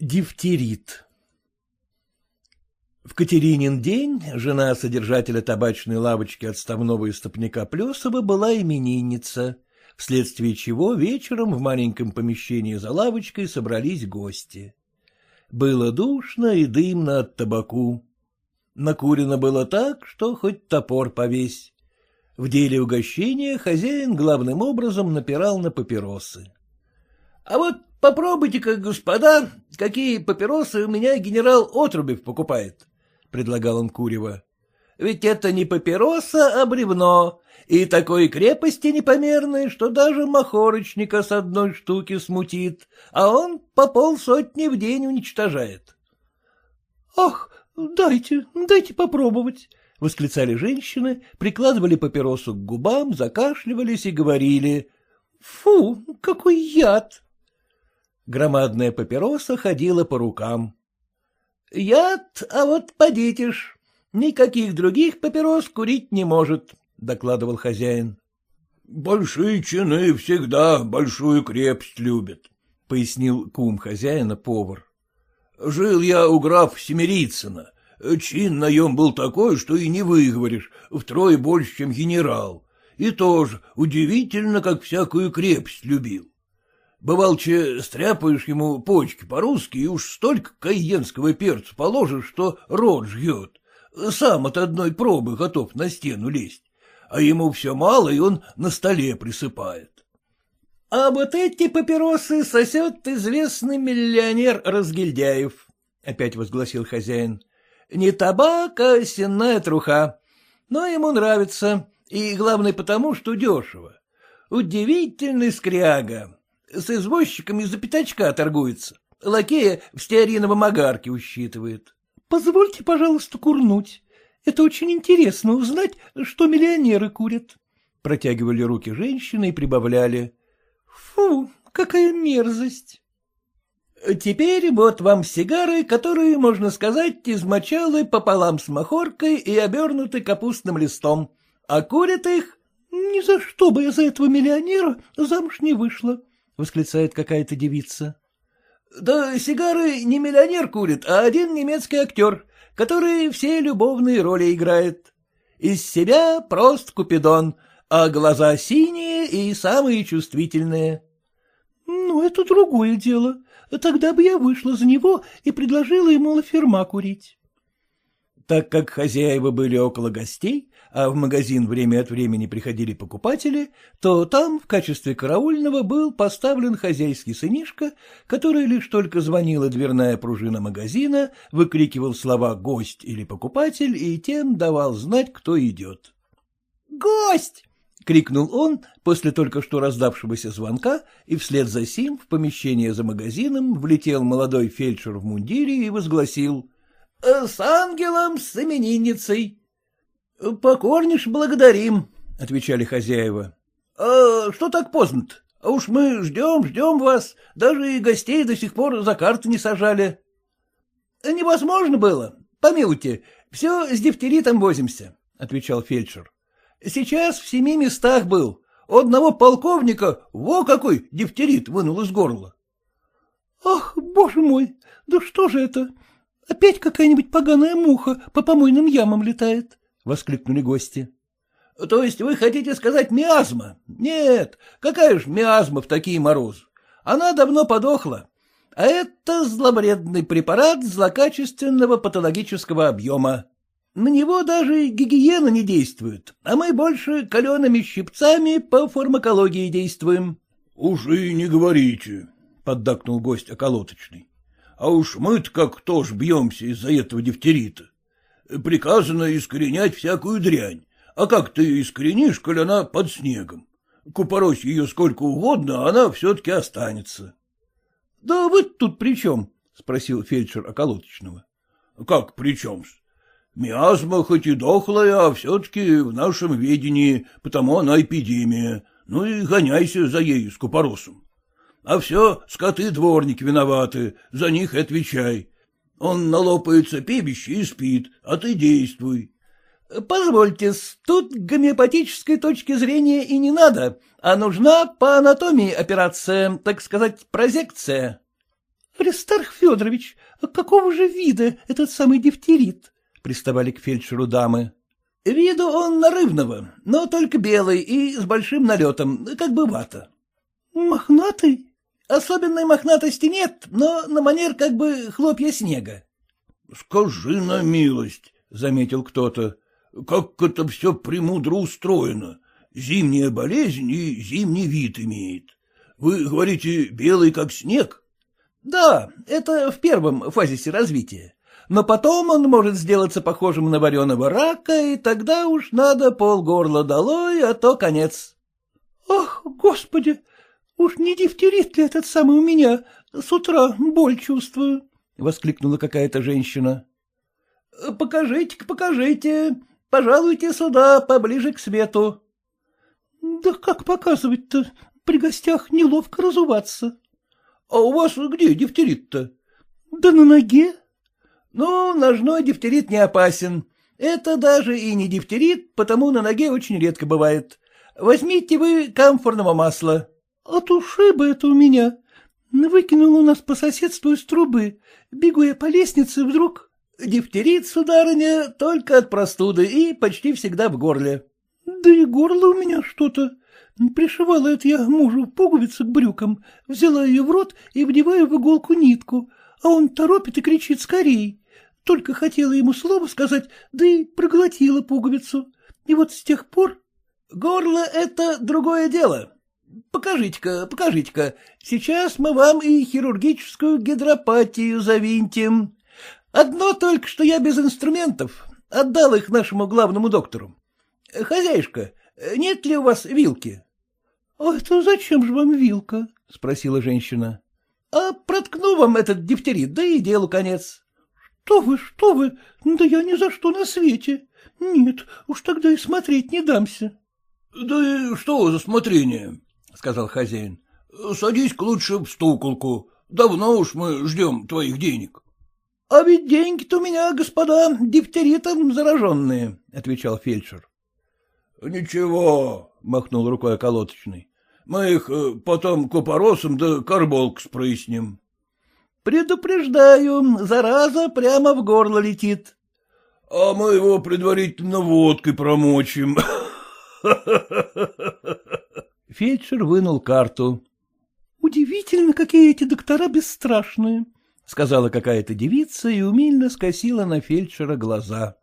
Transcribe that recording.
Дифтерит В Катеринин день жена содержателя табачной лавочки отставного истопника Плесова была именинница, вследствие чего вечером в маленьком помещении за лавочкой собрались гости. Было душно и дымно от табаку. Накурено было так, что хоть топор повесь. В деле угощения хозяин главным образом напирал на папиросы. — А вот Попробуйте-ка, господа, какие папиросы у меня генерал Отрубев покупает, — предлагал он Курева. — Ведь это не папироса, а бревно, и такой крепости непомерной, что даже махорочника с одной штуки смутит, а он по полсотни в день уничтожает. — Ах, дайте, дайте попробовать, — восклицали женщины, прикладывали папиросу к губам, закашливались и говорили. — Фу, какой яд! Громадная папироса ходила по рукам. — Яд, а вот подите ж. Никаких других папирос курить не может, — докладывал хозяин. — Большие чины всегда большую крепость любят, — пояснил кум хозяина повар. — Жил я у граф Семерицына. Чин наем был такой, что и не выговоришь, втрое больше, чем генерал. И тоже удивительно, как всякую крепость любил. Бывалче, стряпаешь ему почки по-русски, и уж столько кайенского перца положишь, что рот жьет. Сам от одной пробы готов на стену лезть, а ему все мало, и он на столе присыпает. — А вот эти папиросы сосет известный миллионер Разгильдяев, — опять возгласил хозяин. — Не табак, а сенная труха. Но ему нравится, и главное потому, что дешево. Удивительный скряга, с извозчиками за пятачка торгуется. Лакея в стеариновом огарке усчитывает. — Позвольте, пожалуйста, курнуть. Это очень интересно узнать, что миллионеры курят. Протягивали руки женщины и прибавляли. — Фу, какая мерзость! Теперь вот вам сигары, которые, можно сказать, измочалы пополам с махоркой и обернуты капустным листом. А курят их... Ни за что бы я за этого миллионера замуж не вышла, — восклицает какая-то девица. — Да сигары не миллионер курит, а один немецкий актер, который все любовные роли играет. Из себя прост купидон, а глаза синие и самые чувствительные. — Ну, это другое дело. Тогда бы я вышла за него и предложила ему лаферма курить. Так как хозяева были около гостей, а в магазин время от времени приходили покупатели, то там в качестве караульного был поставлен хозяйский сынишка, который лишь только звонила дверная пружина магазина, выкрикивал слова «гость» или «покупатель» и тем давал знать, кто идет. «Гость!» — крикнул он после только что раздавшегося звонка, и вслед за сим в помещение за магазином влетел молодой фельдшер в мундире и возгласил «С ангелом, с именинницей!» — Покорнишь, благодарим, — отвечали хозяева. — А что так поздно-то? А уж мы ждем, ждем вас, даже и гостей до сих пор за карты не сажали. — Невозможно было. Помилуйте, все с дифтеритом возимся, — отвечал фельдшер. — Сейчас в семи местах был. У одного полковника во какой дифтерит вынул из горла. — Ах, боже мой, да что же это? Опять какая-нибудь поганая муха по помойным ямам летает воскликнули гости. — То есть вы хотите сказать миазма? Нет, какая ж миазма в такие морозы? Она давно подохла. А это зловредный препарат злокачественного патологического объема. На него даже гигиена не действует, а мы больше калеными щипцами по фармакологии действуем. — Уж и не говорите, — поддакнул гость околоточный. — А уж мы-то как тоже бьемся из-за этого дифтерита. Приказано искоренять всякую дрянь. А как ты искоренишь, коль она под снегом? Купорось ее сколько угодно, а она все-таки останется. — Да вы тут при чем? — спросил фельдшер околоточного. — Как при чем -с? Миазма хоть и дохлая, а все-таки в нашем ведении, потому она эпидемия. Ну и гоняйся за ею с купоросом. А все скоты-дворники виноваты, за них отвечай. Он налопается пебище и спит, а ты действуй. — Позвольте, тут гомеопатической точки зрения и не надо, а нужна по анатомии операция, так сказать, прозекция. —— Аристарх Федорович, какого же вида этот самый дифтерит? — приставали к фельдшеру дамы. — Виду он нарывного, но только белый и с большим налетом, как бы вата. — Мохнатый? Особенной мохнатости нет, но на манер как бы хлопья снега. — Скажи на милость, — заметил кто-то, — как это все премудро устроено. Зимняя болезнь и зимний вид имеет. Вы говорите, белый как снег? — Да, это в первом фазисе развития. Но потом он может сделаться похожим на вареного рака, и тогда уж надо полгорла долой, а то конец. — Ах, господи, уж не дифтерит ли этот самый у меня? С утра боль чувствую, — воскликнула какая-то женщина. — Покажите-ка, покажите, пожалуйте сюда, поближе к свету. — Да как показывать-то? При гостях неловко разуваться. — А у вас где дифтерит-то? — Да на ноге. — Ну, ножной дифтерит не опасен. Это даже и не дифтерит, потому на ноге очень редко бывает. Возьмите вы камфорного масла. — От ушиба это у меня. Выкинул у нас по соседству из трубы. Бегу я по лестнице, вдруг... Дифтерит, сударыня, только от простуды и почти всегда в горле. — Да и горло у меня что-то. Пришивала это я мужу пуговицу к брюкам, взяла ее в рот и вдеваю в иголку нитку, а он торопит и кричит скорей. Только хотела ему слово сказать, да и проглотила пуговицу. И вот с тех пор... Горло — это другое дело. Покажите-ка, покажите-ка. Сейчас мы вам и хирургическую гидропатию завинтим. Одно только, что я без инструментов. Отдал их нашему главному доктору. Хозяюшка, нет ли у вас вилки? — А это зачем же вам вилка? — спросила женщина. — А проткну вам этот дифтерит, да и делу конец. — Что вы, что вы, да я ни за что на свете. Нет, уж тогда и смотреть не дамся. — Да и что за смотрение? — сказал хозяин. — Садись-ка лучше в стуколку. Давно уж мы ждем твоих денег. — А ведь деньги-то у меня, господа, дифтеритом зараженные, — отвечал фельдшер. — Ничего, — махнул рукой околоточный. — Мы их э, потом купоросом да карболк спроясним. — Предупреждаю, зараза прямо в горло летит. — А мы его предварительно водкой промочим. Фельдшер вынул карту. — Удивительно, какие эти доктора бесстрашные, — сказала какая-то девица и умильно скосила на фельдшера глаза.